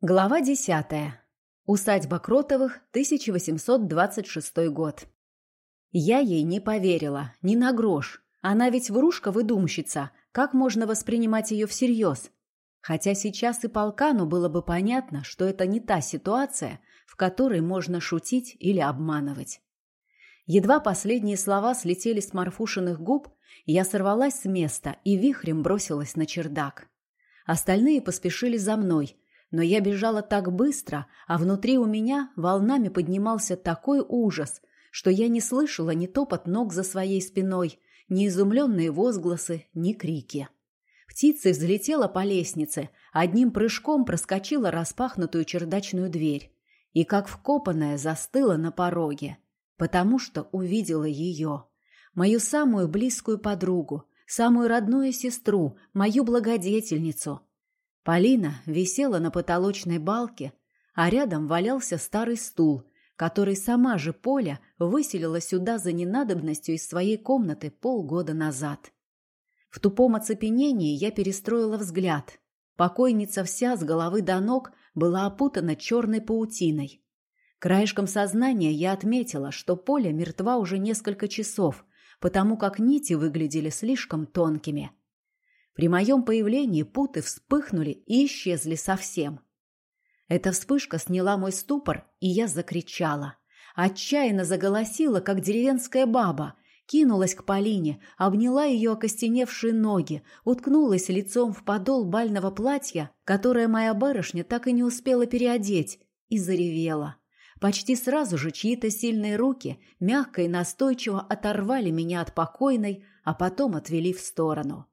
Глава десятая. Усадьба Кротовых, 1826 год. Я ей не поверила, ни на грош. Она ведь врушка-выдумщица. Как можно воспринимать ее всерьез? Хотя сейчас и полкану было бы понятно, что это не та ситуация, в которой можно шутить или обманывать. Едва последние слова слетели с Марфушиных губ, я сорвалась с места и вихрем бросилась на чердак. Остальные поспешили за мной – но я бежала так быстро, а внутри у меня волнами поднимался такой ужас, что я не слышала ни топот ног за своей спиной, ни изумленные возгласы, ни крики. Птица взлетела по лестнице, одним прыжком проскочила распахнутую чердачную дверь и, как вкопанная, застыла на пороге, потому что увидела ее, мою самую близкую подругу, самую родную сестру, мою благодетельницу – Полина висела на потолочной балке, а рядом валялся старый стул, который сама же Поля выселила сюда за ненадобностью из своей комнаты полгода назад. В тупом оцепенении я перестроила взгляд. Покойница вся с головы до ног была опутана черной паутиной. Краешком сознания я отметила, что Поля мертва уже несколько часов, потому как нити выглядели слишком тонкими. При моем появлении путы вспыхнули и исчезли совсем. Эта вспышка сняла мой ступор, и я закричала. Отчаянно заголосила, как деревенская баба, кинулась к Полине, обняла ее окостеневшие ноги, уткнулась лицом в подол бального платья, которое моя барышня так и не успела переодеть, и заревела. Почти сразу же чьи-то сильные руки мягко и настойчиво оторвали меня от покойной, а потом отвели в сторону.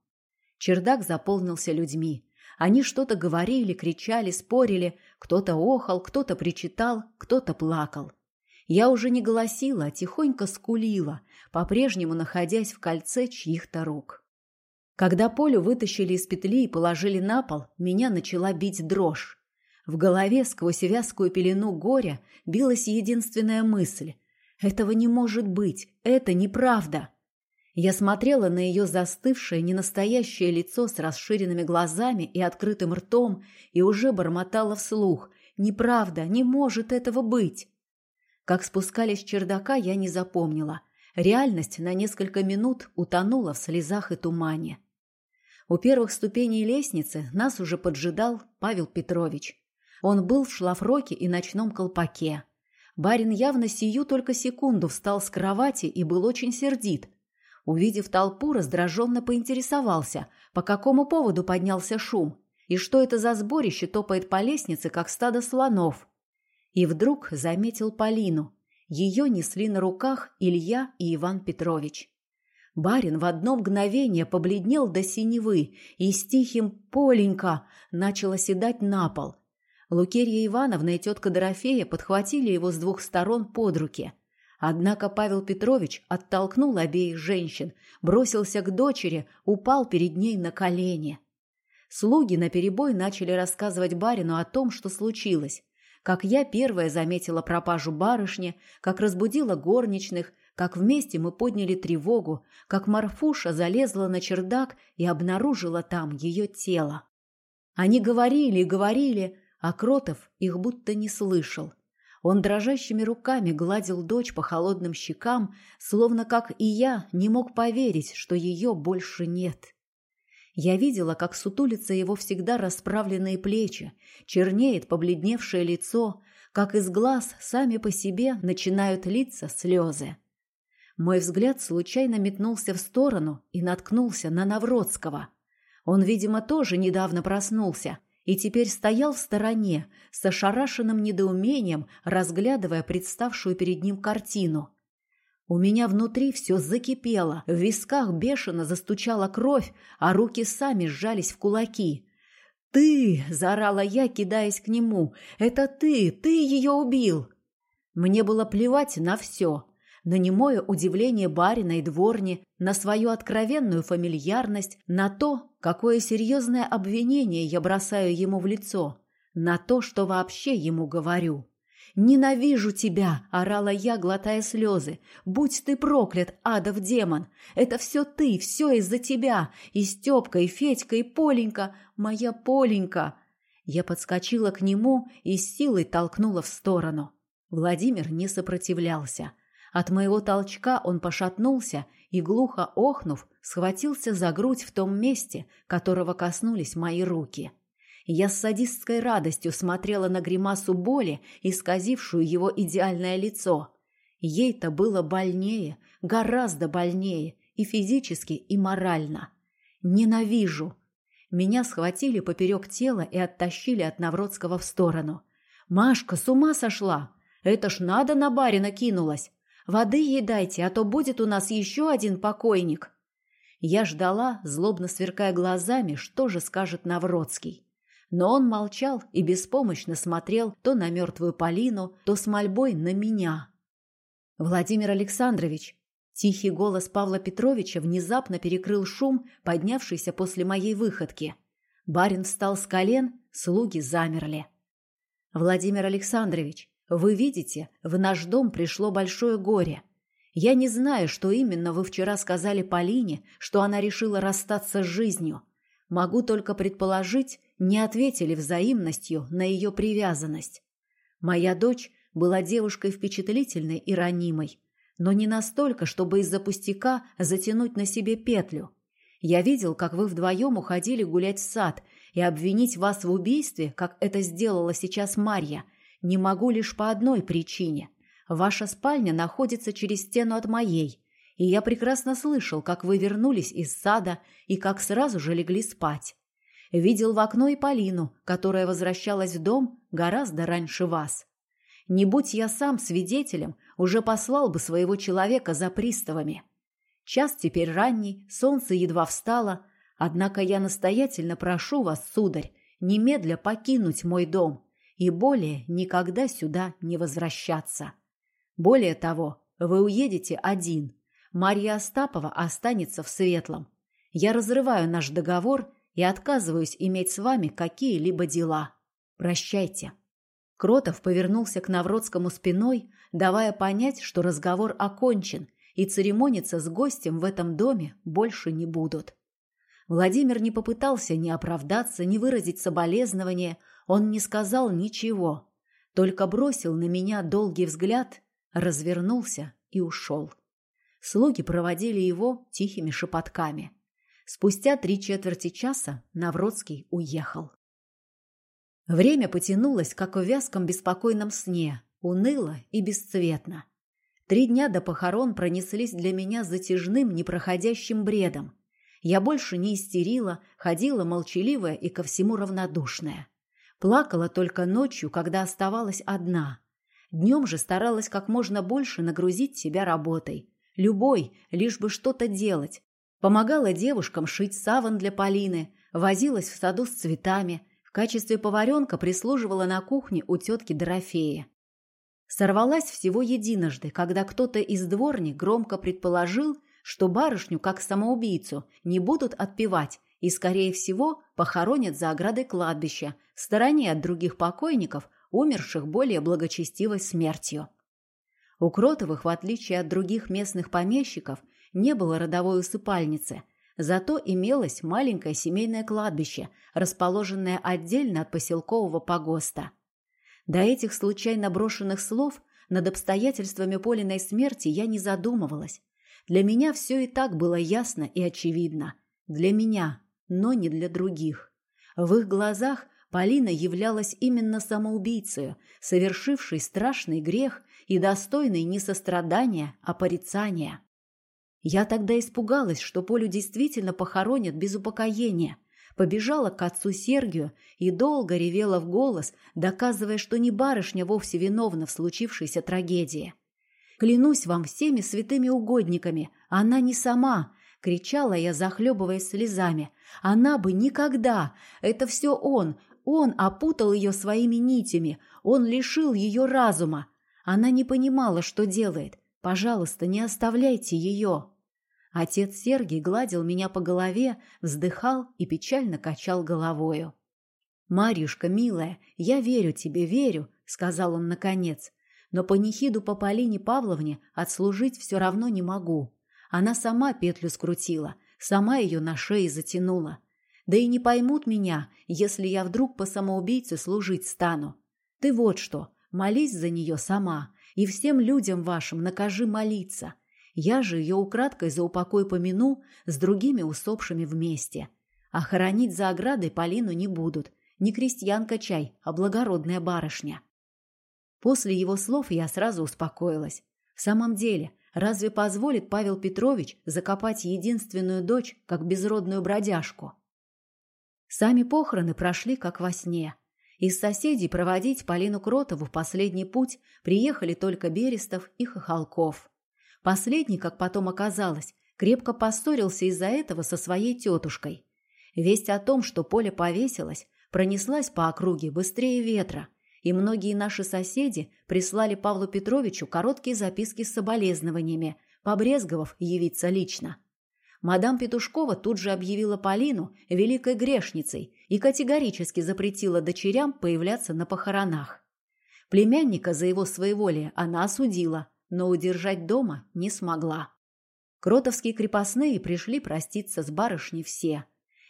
Чердак заполнился людьми. Они что-то говорили, кричали, спорили. Кто-то охал, кто-то причитал, кто-то плакал. Я уже не голосила, а тихонько скулила, по-прежнему находясь в кольце чьих-то рук. Когда Полю вытащили из петли и положили на пол, меня начала бить дрожь. В голове сквозь вязкую пелену горя билась единственная мысль. «Этого не может быть! Это неправда!» Я смотрела на ее застывшее, ненастоящее лицо с расширенными глазами и открытым ртом и уже бормотала вслух. «Неправда, не может этого быть!» Как спускались с чердака, я не запомнила. Реальность на несколько минут утонула в слезах и тумане. У первых ступеней лестницы нас уже поджидал Павел Петрович. Он был в шлафроке и ночном колпаке. Барин явно сию только секунду встал с кровати и был очень сердит, Увидев толпу, раздраженно поинтересовался, по какому поводу поднялся шум, и что это за сборище топает по лестнице, как стадо слонов. И вдруг заметил Полину. Ее несли на руках Илья и Иван Петрович. Барин в одно мгновение побледнел до синевы и с тихим «Поленька» начал оседать на пол. Лукерья Ивановна и тетка Дорофея подхватили его с двух сторон под руки – Однако Павел Петрович оттолкнул обеих женщин, бросился к дочери, упал перед ней на колени. Слуги наперебой начали рассказывать барину о том, что случилось. Как я первая заметила пропажу барышни, как разбудила горничных, как вместе мы подняли тревогу, как Марфуша залезла на чердак и обнаружила там ее тело. Они говорили и говорили, а Кротов их будто не слышал. Он дрожащими руками гладил дочь по холодным щекам, словно, как и я, не мог поверить, что ее больше нет. Я видела, как сутулится его всегда расправленные плечи, чернеет побледневшее лицо, как из глаз сами по себе начинают литься слезы. Мой взгляд случайно метнулся в сторону и наткнулся на Навродского. Он, видимо, тоже недавно проснулся, и теперь стоял в стороне, с ошарашенным недоумением, разглядывая представшую перед ним картину. У меня внутри все закипело, в висках бешено застучала кровь, а руки сами сжались в кулаки. «Ты!» – заорала я, кидаясь к нему. «Это ты! Ты ее убил!» Мне было плевать на все на немое удивление барина и дворни, на свою откровенную фамильярность, на то, какое серьезное обвинение я бросаю ему в лицо, на то, что вообще ему говорю. «Ненавижу тебя!» – орала я, глотая слезы. «Будь ты проклят, адов демон! Это все ты, все из-за тебя! И Степка, и Федька, и Поленька! Моя Поленька!» Я подскочила к нему и с силой толкнула в сторону. Владимир не сопротивлялся. От моего толчка он пошатнулся и, глухо охнув, схватился за грудь в том месте, которого коснулись мои руки. Я с садистской радостью смотрела на гримасу боли, исказившую его идеальное лицо. Ей-то было больнее, гораздо больнее, и физически, и морально. Ненавижу. Меня схватили поперек тела и оттащили от Навродского в сторону. «Машка, с ума сошла! Это ж надо на барина кинулась! Воды ей дайте, а то будет у нас еще один покойник!» Я ждала, злобно сверкая глазами, что же скажет Навродский. Но он молчал и беспомощно смотрел то на мертвую Полину, то с мольбой на меня. «Владимир Александрович!» Тихий голос Павла Петровича внезапно перекрыл шум, поднявшийся после моей выходки. Барин встал с колен, слуги замерли. «Владимир Александрович, вы видите, в наш дом пришло большое горе. Я не знаю, что именно вы вчера сказали Полине, что она решила расстаться с жизнью. Могу только предположить, не ответили взаимностью на ее привязанность. Моя дочь была девушкой впечатлительной и ранимой, но не настолько, чтобы из-за пустяка затянуть на себе петлю. Я видел, как вы вдвоем уходили гулять в сад, и обвинить вас в убийстве, как это сделала сейчас Марья, не могу лишь по одной причине. Ваша спальня находится через стену от моей, и я прекрасно слышал, как вы вернулись из сада и как сразу же легли спать. Видел в окно и Полину, которая возвращалась в дом гораздо раньше вас. Не будь я сам свидетелем, уже послал бы своего человека за приставами. Час теперь ранний, солнце едва встало, однако я настоятельно прошу вас, сударь, немедля покинуть мой дом и более никогда сюда не возвращаться. Более того, вы уедете один. Марья Остапова останется в Светлом. Я разрываю наш договор и отказываюсь иметь с вами какие-либо дела. Прощайте. Кротов повернулся к Навродскому спиной, давая понять, что разговор окончен, и церемониться с гостем в этом доме больше не будут. Владимир не попытался ни оправдаться, ни выразить соболезнование, он не сказал ничего, только бросил на меня долгий взгляд, развернулся и ушел. Слуги проводили его тихими шепотками. Спустя три четверти часа Навродский уехал. Время потянулось, как в вязком беспокойном сне, уныло и бесцветно. Три дня до похорон пронеслись для меня затяжным, непроходящим бредом. Я больше не истерила, ходила молчаливая и ко всему равнодушная. Плакала только ночью, когда оставалась одна. Днем же старалась как можно больше нагрузить себя работой. Любой, лишь бы что-то делать. Помогала девушкам шить саван для Полины, возилась в саду с цветами – качестве поваренка прислуживала на кухне у тетки Дорофея. Сорвалась всего единожды, когда кто-то из дворни громко предположил, что барышню, как самоубийцу, не будут отпевать и, скорее всего, похоронят за оградой кладбища, в стороне от других покойников, умерших более благочестивой смертью. У Кротовых, в отличие от других местных помещиков, не было родовой усыпальницы – Зато имелось маленькое семейное кладбище, расположенное отдельно от поселкового погоста. До этих случайно брошенных слов над обстоятельствами Полиной смерти я не задумывалась. Для меня все и так было ясно и очевидно. Для меня, но не для других. В их глазах Полина являлась именно самоубийцей, совершившей страшный грех и достойной не сострадания, а порицания. Я тогда испугалась, что Полю действительно похоронят без упокоения. Побежала к отцу Сергию и долго ревела в голос, доказывая, что не барышня вовсе виновна в случившейся трагедии. «Клянусь вам всеми святыми угодниками, она не сама!» — кричала я, захлебываясь слезами. «Она бы никогда! Это все он! Он опутал ее своими нитями! Он лишил ее разума! Она не понимала, что делает! Пожалуйста, не оставляйте ее!» Отец Сергий гладил меня по голове, вздыхал и печально качал головою. «Марьюшка, милая, я верю тебе, верю», — сказал он наконец. «Но панихиду по Полине Павловне отслужить все равно не могу. Она сама петлю скрутила, сама ее на шее затянула. Да и не поймут меня, если я вдруг по самоубийце служить стану. Ты вот что, молись за нее сама, и всем людям вашим накажи молиться. Я же ее украдкой за упокой помяну с другими усопшими вместе. А хоронить за оградой Полину не будут. Не крестьянка чай, а благородная барышня. После его слов я сразу успокоилась. В самом деле, разве позволит Павел Петрович закопать единственную дочь, как безродную бродяжку? Сами похороны прошли как во сне. Из соседей проводить Полину Кротову в последний путь приехали только Берестов и Хохолков. Последний, как потом оказалось, крепко поссорился из-за этого со своей тетушкой. Весть о том, что Поля повесилась, пронеслась по округе быстрее ветра, и многие наши соседи прислали Павлу Петровичу короткие записки с соболезнованиями, побрезговав явиться лично. Мадам Петушкова тут же объявила Полину великой грешницей и категорически запретила дочерям появляться на похоронах. Племянника за его своеволие она осудила, но удержать дома не смогла. Кротовские крепостные пришли проститься с барышней все.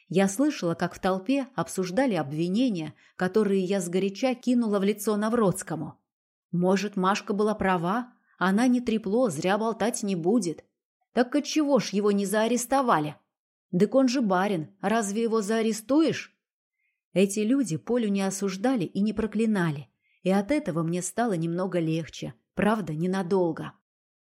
Я слышала, как в толпе обсуждали обвинения, которые я сгоряча кинула в лицо Навродскому. Может, Машка была права, она не трепло, зря болтать не будет. Так отчего ж его не заарестовали? Дык он же барин, разве его заарестуешь? Эти люди Полю не осуждали и не проклинали, и от этого мне стало немного легче, правда, ненадолго.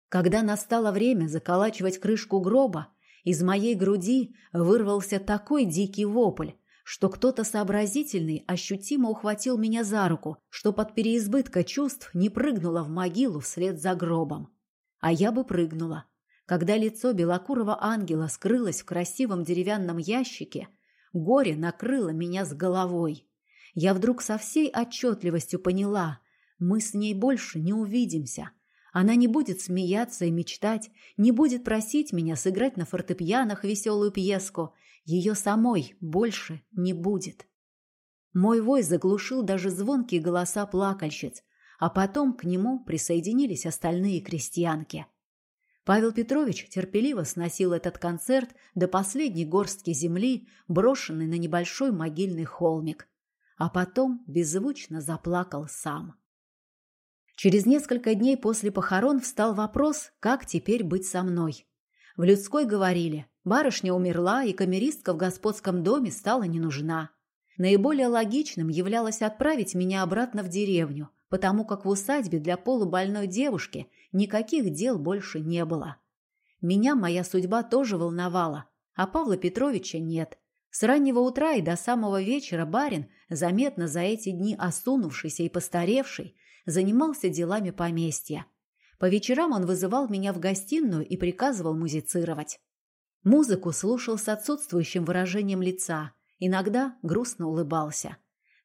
Когда настало время заколачивать крышку гроба, из моей груди вырвался такой дикий вопль, что кто-то сообразительный ощутимо ухватил меня за руку, что под переизбытка чувств не прыгнула в могилу вслед за гробом. А я бы прыгнула, когда лицо белокурого ангела скрылось в красивом деревянном ящике, горе накрыло меня с головой. Я вдруг со всей отчетливостью поняла, мы с ней больше не увидимся. Она не будет смеяться и мечтать, не будет просить меня сыграть на фортепианах веселую пьеску. Ее самой больше не будет. Мой вой заглушил даже звонкие голоса плакальщиц, а потом к нему присоединились остальные крестьянки. Павел Петрович терпеливо сносил этот концерт до последней горстки земли, брошенной на небольшой могильный холмик, а потом беззвучно заплакал сам. Через несколько дней после похорон встал вопрос, как теперь быть со мной. В людской говорили, барышня умерла, и камеристка в господском доме стала не нужна. Наиболее логичным являлось отправить меня обратно в деревню, потому как в усадьбе для полубольной девушки никаких дел больше не было. Меня моя судьба тоже волновала, а Павла Петровича нет. С раннего утра и до самого вечера барин, заметно за эти дни осунувшийся и постаревший, занимался делами поместья. По вечерам он вызывал меня в гостиную и приказывал музицировать. Музыку слушал с отсутствующим выражением лица, иногда грустно улыбался.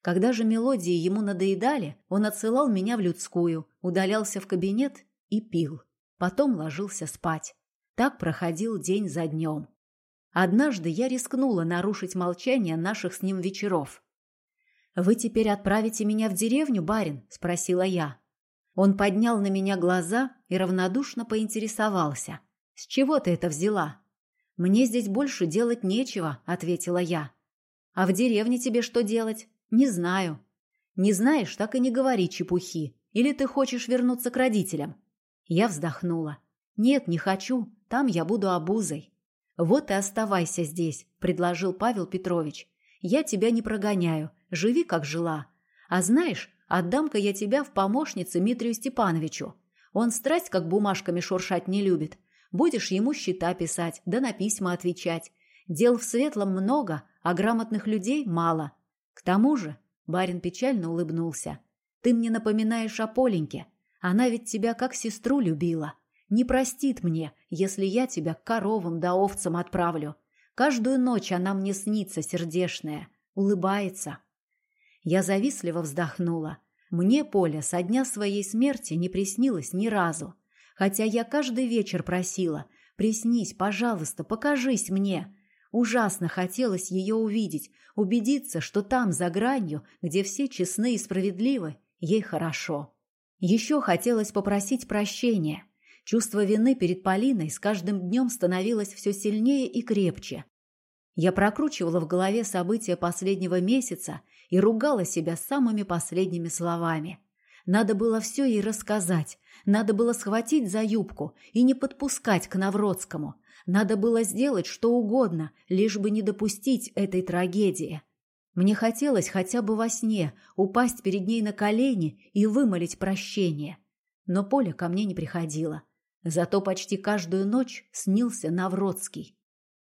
Когда же мелодии ему надоедали, он отсылал меня в людскую, удалялся в кабинет и пил. Потом ложился спать. Так проходил день за днем. Однажды я рискнула нарушить молчание наших с ним вечеров. «Вы теперь отправите меня в деревню, барин?» – спросила я. Он поднял на меня глаза и равнодушно поинтересовался. «С чего ты это взяла?» «Мне здесь больше делать нечего», – ответила я. «А в деревне тебе что делать?» «Не знаю». «Не знаешь, так и не говори чепухи. Или ты хочешь вернуться к родителям?» Я вздохнула. «Нет, не хочу. Там я буду обузой». «Вот и оставайся здесь», – предложил Павел Петрович. «Я тебя не прогоняю. Живи, как жила. А знаешь, отдам-ка я тебя в помощнице Митрию Степановичу. Он страсть, как бумажками шуршать не любит. Будешь ему счета писать, да на письма отвечать. Дел в светлом много, а грамотных людей мало. К тому же, барин печально улыбнулся, ты мне напоминаешь о Поленьке. Она ведь тебя как сестру любила. Не простит мне, если я тебя к коровам да овцам отправлю. Каждую ночь она мне снится, сердешная, улыбается. Я завистливо вздохнула. Мне Поля со дня своей смерти не приснилось ни разу. Хотя я каждый вечер просила «Приснись, пожалуйста, покажись мне». Ужасно хотелось ее увидеть, убедиться, что там, за гранью, где все честны и справедливы, ей хорошо. Еще хотелось попросить прощения. Чувство вины перед Полиной с каждым днем становилось все сильнее и крепче. Я прокручивала в голове события последнего месяца и ругала себя самыми последними словами. Надо было все ей рассказать, надо было схватить за юбку и не подпускать к Навродскому. Надо было сделать что угодно, лишь бы не допустить этой трагедии. Мне хотелось хотя бы во сне упасть перед ней на колени и вымолить прощение. Но Поля ко мне не приходила. Зато почти каждую ночь снился Навродский.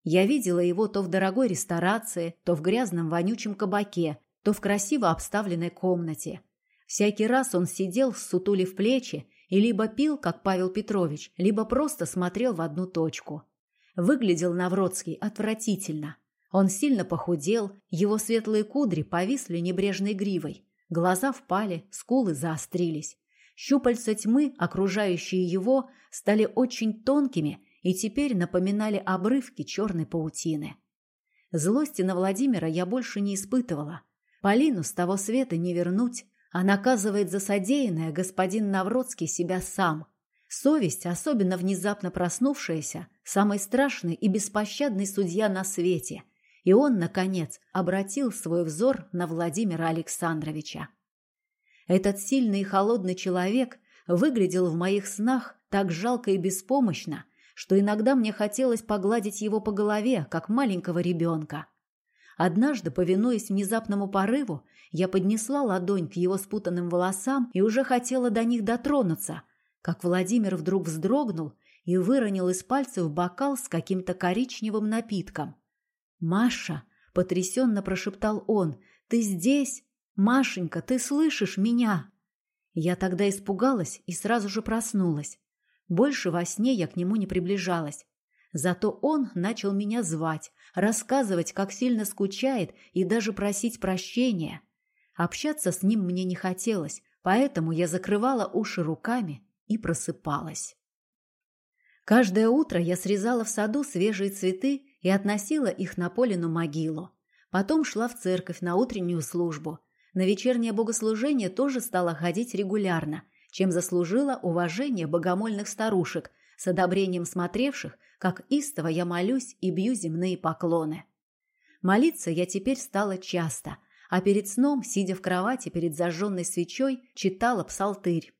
Я видела его то в дорогой ресторации, то в грязном вонючем кабаке, то в красиво обставленной комнате. Всякий раз он сидел, сутулив плечи, и либо пил, как Павел Петрович, либо просто смотрел в одну точку. Выглядел Навродский отвратительно. Он сильно похудел, его светлые кудри повисли небрежной гривой, глаза впали, скулы заострились. Щупальца тьмы, окружающие его, стали очень тонкими и теперь напоминали обрывки черной паутины. Злости на Владимира я больше не испытывала. Полину с того света не вернуть, а наказывает за содеянное господин Навродский себя сам. Совесть, особенно внезапно проснувшаяся, самый страшный и беспощадный судья на свете. И он, наконец, обратил свой взор на Владимира Александровича. Этот сильный и холодный человек выглядел в моих снах так жалко и беспомощно, что иногда мне хотелось погладить его по голове, как маленького ребенка. Однажды, повинуясь внезапному порыву, я поднесла ладонь к его спутанным волосам и уже хотела до них дотронуться, как Владимир вдруг вздрогнул и выронил из пальцев бокал с каким-то коричневым напитком. «Маша!» — потрясенно прошептал он. «Ты здесь? Машенька, ты слышишь меня?» Я тогда испугалась и сразу же проснулась. Больше во сне я к нему не приближалась. Зато он начал меня звать, рассказывать, как сильно скучает и даже просить прощения. Общаться с ним мне не хотелось, поэтому я закрывала уши руками и просыпалась. Каждое утро я срезала в саду свежие цветы и относила их на Полину могилу. Потом шла в церковь на утреннюю службу. На вечернее богослужение тоже стала ходить регулярно, чем заслужила уважение богомольных старушек, с одобрением смотревших, как истово я молюсь и бью земные поклоны. Молиться я теперь стала часто, а перед сном, сидя в кровати перед зажженной свечой, читала псалтырь.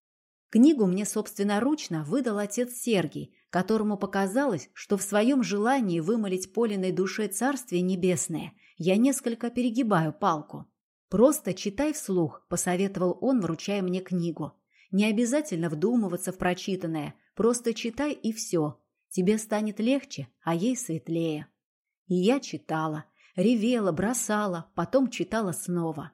Книгу мне собственноручно выдал отец Сергий, которому показалось, что в своем желании вымолить Полиной душе Царствие Небесное я несколько перегибаю палку. «Просто читай вслух», – посоветовал он, вручая мне книгу. «Не обязательно вдумываться в прочитанное, просто читай и все. Тебе станет легче, а ей светлее». И я читала – Ревела, бросала, потом читала снова.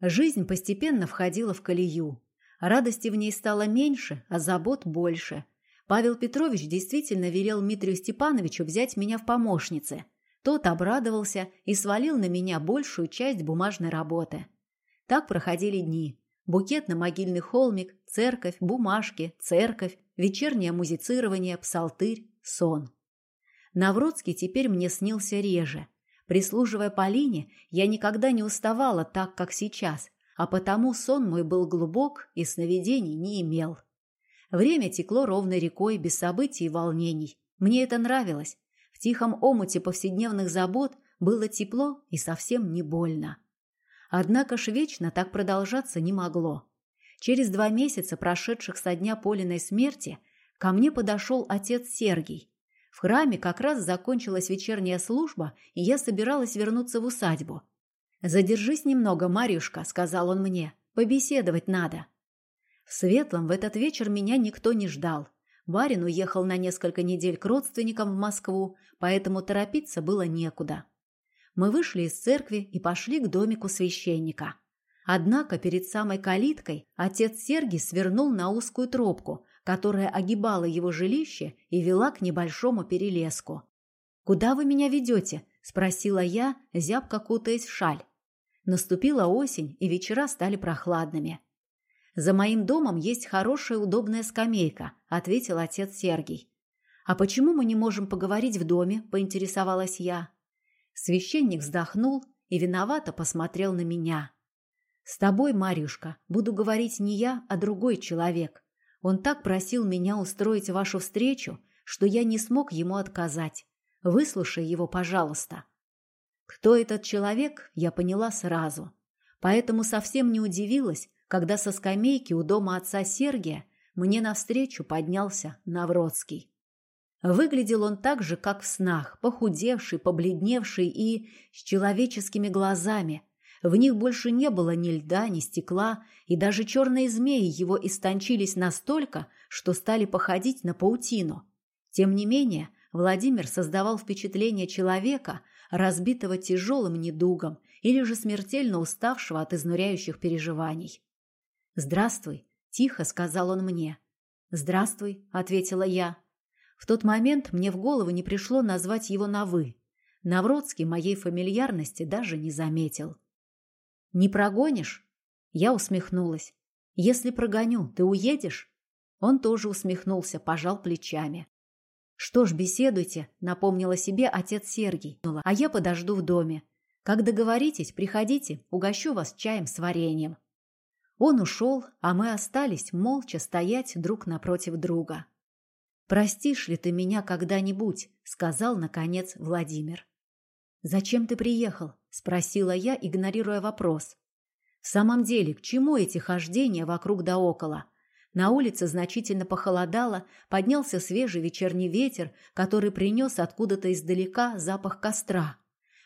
Жизнь постепенно входила в колею. Радости в ней стало меньше, а забот больше. Павел Петрович действительно велел Дмитрию Степановичу взять меня в помощницы. Тот обрадовался и свалил на меня большую часть бумажной работы. Так проходили дни. Букет на могильный холмик, церковь, бумажки, церковь, вечернее музицирование, псалтырь, сон. Навродский теперь мне снился реже – Прислуживая Полине, я никогда не уставала так, как сейчас, а потому сон мой был глубок и сновидений не имел. Время текло ровной рекой, без событий и волнений. Мне это нравилось. В тихом омуте повседневных забот было тепло и совсем не больно. Однако ж вечно так продолжаться не могло. Через два месяца, прошедших со дня Полиной смерти, ко мне подошел отец Сергий в храме как раз закончилась вечерняя служба, и я собиралась вернуться в усадьбу. «Задержись немного, Марьюшка», — сказал он мне. «Побеседовать надо». В Светлом в этот вечер меня никто не ждал. Барин уехал на несколько недель к родственникам в Москву, поэтому торопиться было некуда. Мы вышли из церкви и пошли к домику священника. Однако перед самой калиткой отец Сергий свернул на узкую тропку, которая огибала его жилище и вела к небольшому перелеску. «Куда вы меня ведете?» – спросила я, зябко кутаясь в шаль. Наступила осень, и вечера стали прохладными. «За моим домом есть хорошая удобная скамейка», – ответил отец Сергий. «А почему мы не можем поговорить в доме?» – поинтересовалась я. Священник вздохнул и виновато посмотрел на меня. «С тобой, Марюшка, буду говорить не я, а другой человек. Он так просил меня устроить вашу встречу, что я не смог ему отказать. Выслушай его, пожалуйста. Кто этот человек, я поняла сразу. Поэтому совсем не удивилась, когда со скамейки у дома отца Сергия мне навстречу поднялся Навродский. Выглядел он так же, как в снах, похудевший, побледневший и с человеческими глазами. В них больше не было ни льда, ни стекла, и даже черные змеи его истончились настолько, что стали походить на паутину. Тем не менее, Владимир создавал впечатление человека, разбитого тяжелым недугом или же смертельно уставшего от изнуряющих переживаний. «Здравствуй», – тихо сказал он мне. «Здравствуй», – ответила я. В тот момент мне в голову не пришло назвать его на «вы». Навродский моей фамильярности даже не заметил. «Не прогонишь?» Я усмехнулась. «Если прогоню, ты уедешь?» Он тоже усмехнулся, пожал плечами. «Что ж, беседуйте», — напомнила себе отец Сергий. «А я подожду в доме. Как договоритесь, приходите, угощу вас чаем с вареньем». Он ушел, а мы остались молча стоять друг напротив друга. «Простишь ли ты меня когда-нибудь?» — сказал, наконец, Владимир. «Зачем ты приехал?» — спросила я, игнорируя вопрос. «В самом деле, к чему эти хождения вокруг да около?» На улице значительно похолодало, поднялся свежий вечерний ветер, который принес откуда-то издалека запах костра.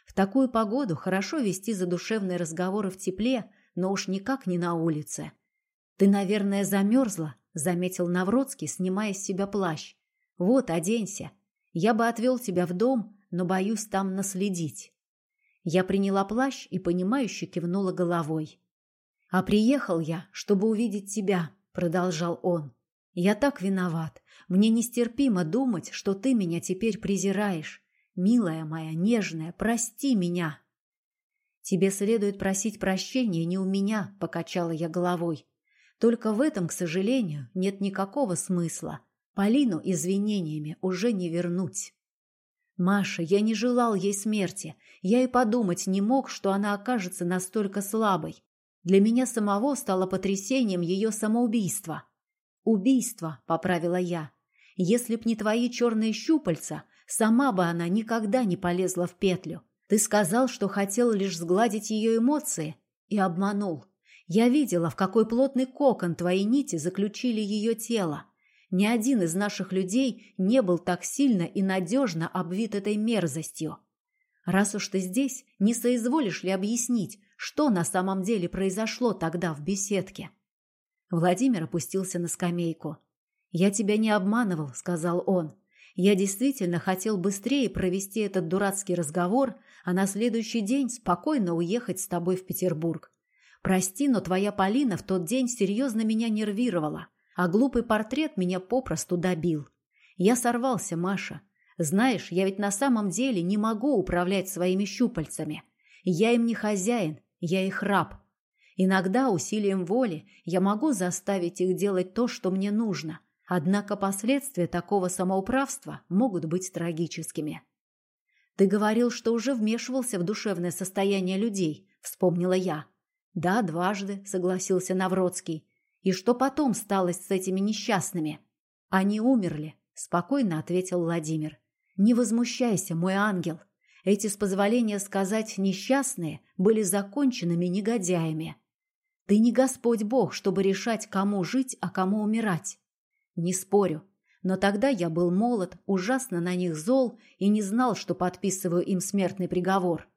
В такую погоду хорошо вести задушевные разговоры в тепле, но уж никак не на улице. «Ты, наверное, замерзла?» — заметил Навродский, снимая с себя плащ. «Вот, оденься. Я бы отвел тебя в дом, но боюсь там наследить». Я приняла плащ и, понимающе кивнула головой. «А приехал я, чтобы увидеть тебя», — продолжал он. «Я так виноват. Мне нестерпимо думать, что ты меня теперь презираешь. Милая моя, нежная, прости меня». «Тебе следует просить прощения не у меня», — покачала я головой. «Только в этом, к сожалению, нет никакого смысла. Полину извинениями уже не вернуть. Маша, я не желал ей смерти. Я и подумать не мог, что она окажется настолько слабой. Для меня самого стало потрясением ее самоубийство. «Убийство», — поправила я. «Если б не твои черные щупальца, сама бы она никогда не полезла в петлю. Ты сказал, что хотел лишь сгладить ее эмоции, и обманул. Я видела, в какой плотный кокон твои нити заключили ее тело. Ни один из наших людей не был так сильно и надежно обвит этой мерзостью. Раз уж ты здесь, не соизволишь ли объяснить, что на самом деле произошло тогда в беседке?» Владимир опустился на скамейку. «Я тебя не обманывал», — сказал он. «Я действительно хотел быстрее провести этот дурацкий разговор, а на следующий день спокойно уехать с тобой в Петербург. Прости, но твоя Полина в тот день серьезно меня нервировала а глупый портрет меня попросту добил. Я сорвался, Маша. Знаешь, я ведь на самом деле не могу управлять своими щупальцами. Я им не хозяин, я их раб. Иногда усилием воли я могу заставить их делать то, что мне нужно. Однако последствия такого самоуправства могут быть трагическими. Ты говорил, что уже вмешивался в душевное состояние людей, вспомнила я. Да, дважды, согласился Навродский. И что потом стало с этими несчастными? Они умерли, спокойно ответил Владимир. Не возмущайся, мой ангел. Эти, с позволения сказать, несчастные были законченными негодяями. Ты не Господь Бог, чтобы решать, кому жить, а кому умирать. Не спорю. Но тогда я был молод, ужасно на них зол и не знал, что подписываю им смертный приговор.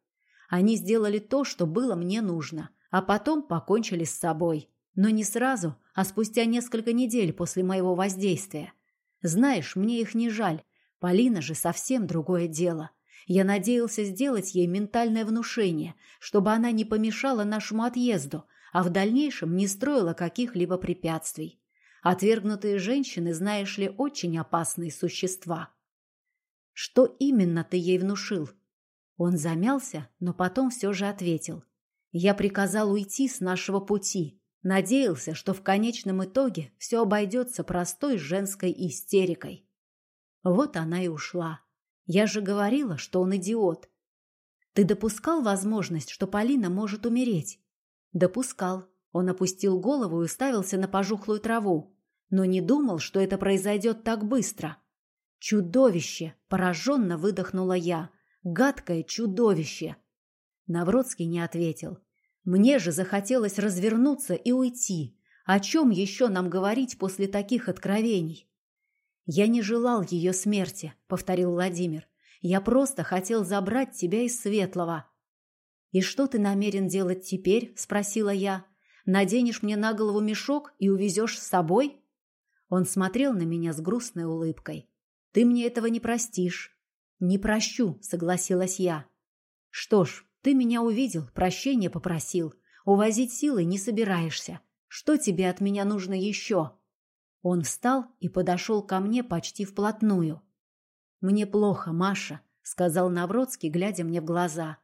Они сделали то, что было мне нужно, а потом покончили с собой. Но не сразу, а спустя несколько недель после моего воздействия. Знаешь, мне их не жаль. Полина же совсем другое дело. Я надеялся сделать ей ментальное внушение, чтобы она не помешала нашему отъезду, а в дальнейшем не строила каких-либо препятствий. Отвергнутые женщины, знаешь ли, очень опасные существа. Что именно ты ей внушил? Он замялся, но потом все же ответил. Я приказал уйти с нашего пути, Надеялся, что в конечном итоге все обойдется простой женской истерикой. Вот она и ушла. Я же говорила, что он идиот. Ты допускал возможность, что Полина может умереть? Допускал. Он опустил голову и уставился на пожухлую траву, но не думал, что это произойдет так быстро. Чудовище! Пораженно выдохнула я. Гадкое чудовище! Навродский не ответил. Мне же захотелось развернуться и уйти. О чем еще нам говорить после таких откровений? «Я не желал ее смерти», — повторил Владимир. «Я просто хотел забрать тебя из Светлого». «И что ты намерен делать теперь?» — спросила я. «Наденешь мне на голову мешок и увезешь с собой?» Он смотрел на меня с грустной улыбкой. «Ты мне этого не простишь». «Не прощу», — согласилась я. «Что ж, ты меня увидел, прощения попросил. Увозить силы не собираешься. Что тебе от меня нужно еще?» Он встал и подошел ко мне почти вплотную. «Мне плохо, Маша», — сказал Навродский, глядя мне в глаза.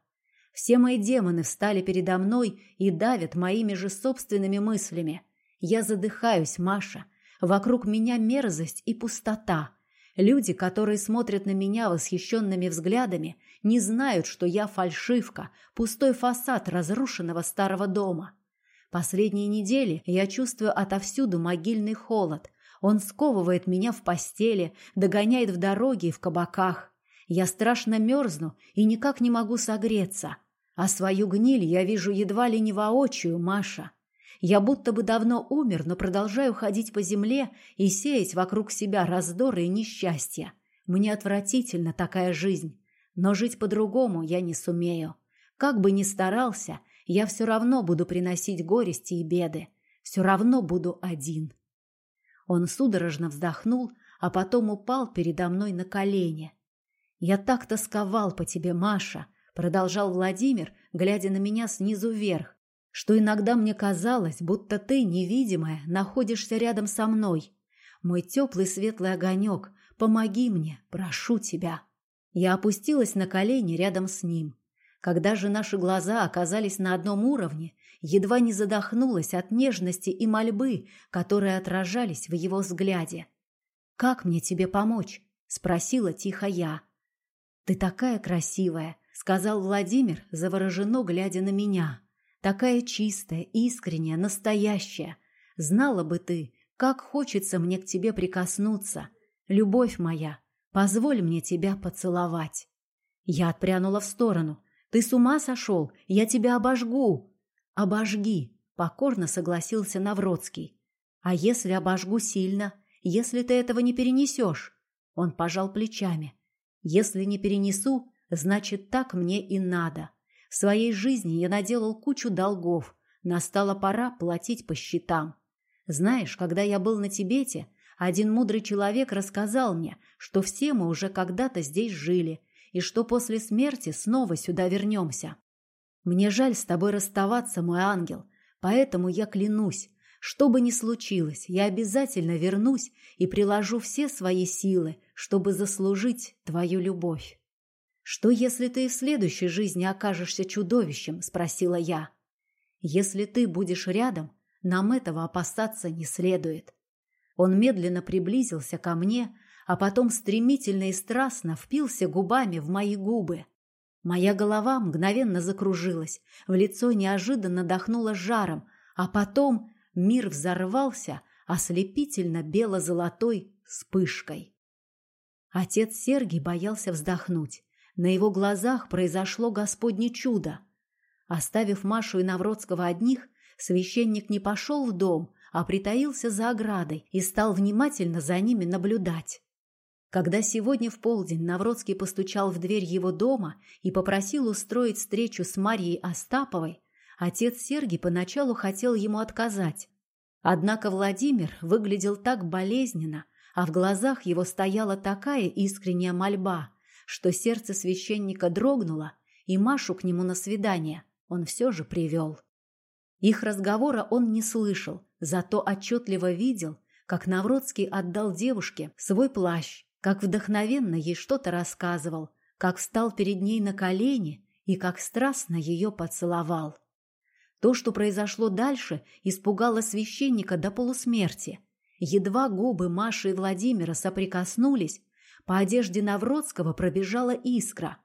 «Все мои демоны встали передо мной и давят моими же собственными мыслями. Я задыхаюсь, Маша. Вокруг меня мерзость и пустота. Люди, которые смотрят на меня восхищенными взглядами, не знают, что я фальшивка, пустой фасад разрушенного старого дома. Последние недели я чувствую отовсюду могильный холод. Он сковывает меня в постели, догоняет в дороге и в кабаках. Я страшно мерзну и никак не могу согреться. А свою гниль я вижу едва ли не воочию, Маша. Я будто бы давно умер, но продолжаю ходить по земле и сеять вокруг себя раздоры и несчастья. Мне отвратительно такая жизнь, но жить по-другому я не сумею. Как бы ни старался, я все равно буду приносить горести и беды. Все равно буду один. Он судорожно вздохнул, а потом упал передо мной на колени. «Я так тосковал по тебе, Маша», — продолжал Владимир, глядя на меня снизу вверх что иногда мне казалось, будто ты, невидимая, находишься рядом со мной. Мой теплый светлый огонек, помоги мне, прошу тебя. Я опустилась на колени рядом с ним. Когда же наши глаза оказались на одном уровне, едва не задохнулась от нежности и мольбы, которые отражались в его взгляде. «Как мне тебе помочь?» — спросила тихо я. «Ты такая красивая», — сказал Владимир, завороженно глядя на меня. Такая чистая, искренняя, настоящая. Знала бы ты, как хочется мне к тебе прикоснуться. Любовь моя, позволь мне тебя поцеловать. Я отпрянула в сторону. Ты с ума сошел? Я тебя обожгу. Обожги, покорно согласился Навроцкий. А если обожгу сильно? Если ты этого не перенесешь? Он пожал плечами. Если не перенесу, значит, так мне и надо. В своей жизни я наделал кучу долгов. Настала пора платить по счетам. Знаешь, когда я был на Тибете, один мудрый человек рассказал мне, что все мы уже когда-то здесь жили, и что после смерти снова сюда вернемся. Мне жаль с тобой расставаться, мой ангел, поэтому я клянусь, что бы ни случилось, я обязательно вернусь и приложу все свои силы, чтобы заслужить твою любовь. «Что, если ты в следующей жизни окажешься чудовищем?» – спросила я. «Если ты будешь рядом, нам этого опасаться не следует». Он медленно приблизился ко мне, а потом стремительно и страстно впился губами в мои губы. Моя голова мгновенно закружилась, в лицо неожиданно дохнуло жаром, а потом мир взорвался ослепительно бело-золотой вспышкой. Отец Сергий боялся вздохнуть. На его глазах произошло Господне чудо. Оставив Машу и Навродского одних, священник не пошел в дом, а притаился за оградой и стал внимательно за ними наблюдать. Когда сегодня в полдень Навродский постучал в дверь его дома и попросил устроить встречу с Марьей Остаповой, отец Сергий поначалу хотел ему отказать. Однако Владимир выглядел так болезненно, а в глазах его стояла такая искренняя мольба, что сердце священника дрогнуло, и Машу к нему на свидание он все же привел. Их разговора он не слышал, зато отчетливо видел, как Навродский отдал девушке свой плащ, как вдохновенно ей что-то рассказывал, как встал перед ней на колени и как страстно ее поцеловал. То, что произошло дальше, испугало священника до полусмерти. Едва губы Маши и Владимира соприкоснулись, по одежде Навродского пробежала искра.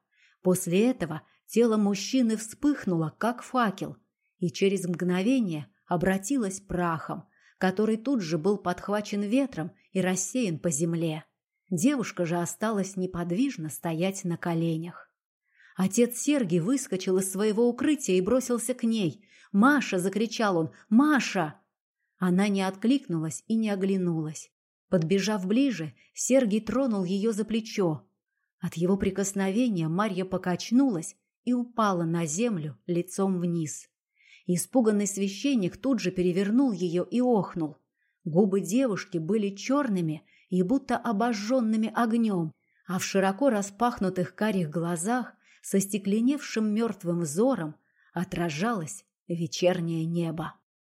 После этого тело мужчины вспыхнуло, как факел, и через мгновение обратилось прахом, который тут же был подхвачен ветром и рассеян по земле. Девушка же осталась неподвижно стоять на коленях. Отец Сергий выскочил из своего укрытия и бросился к ней. «Маша!» – закричал он. «Маша!» Она не откликнулась и не оглянулась. Подбежав ближе, Сергий тронул ее за плечо. От его прикосновения Марья покачнулась и упала на землю лицом вниз. Испуганный священник тут же перевернул ее и охнул. Губы девушки были черными и будто обожженными огнем, а в широко распахнутых карих глазах со стекленевшим мертвым взором отражалось вечернее небо.